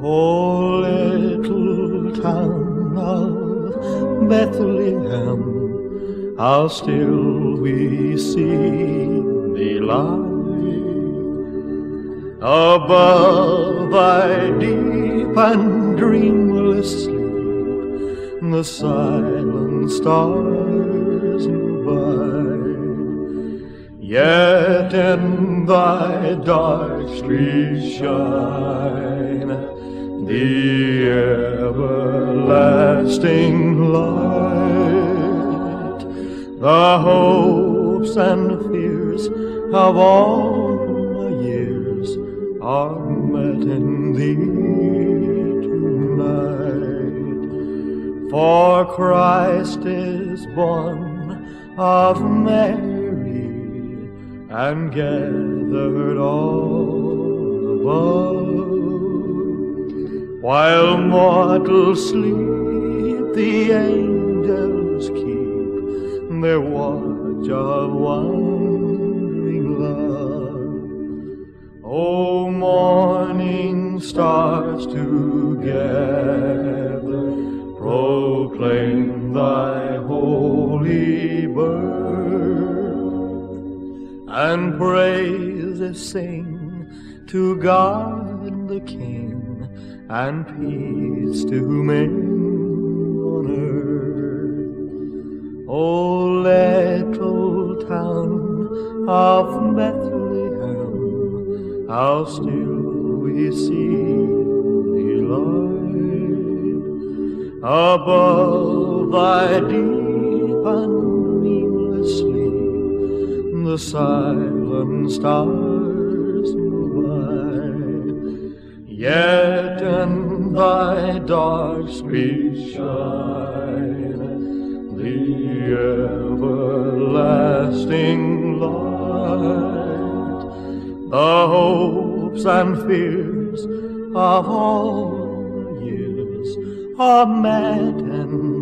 Oh, little town of Bethlehem, how still we see thee lie above thy deep and dreamless sleep. The silent stars go by, yet in thy dark streets shine the everlasting light, the hopes and fears of all my years are met in thee tonight. For Christ is born of Mary and gathered all above. While mortals sleep, the angels keep their watch of wondering love. O morning stars together proclaim thy holy birth, and praises sing to God the King and peace to men on earth. O little town of Bethlehem, how still we see thee light above thy deep and dreamless sleep. The silent stars Yet in thy dark streets shine the everlasting light, the hopes and fears of all years are met thee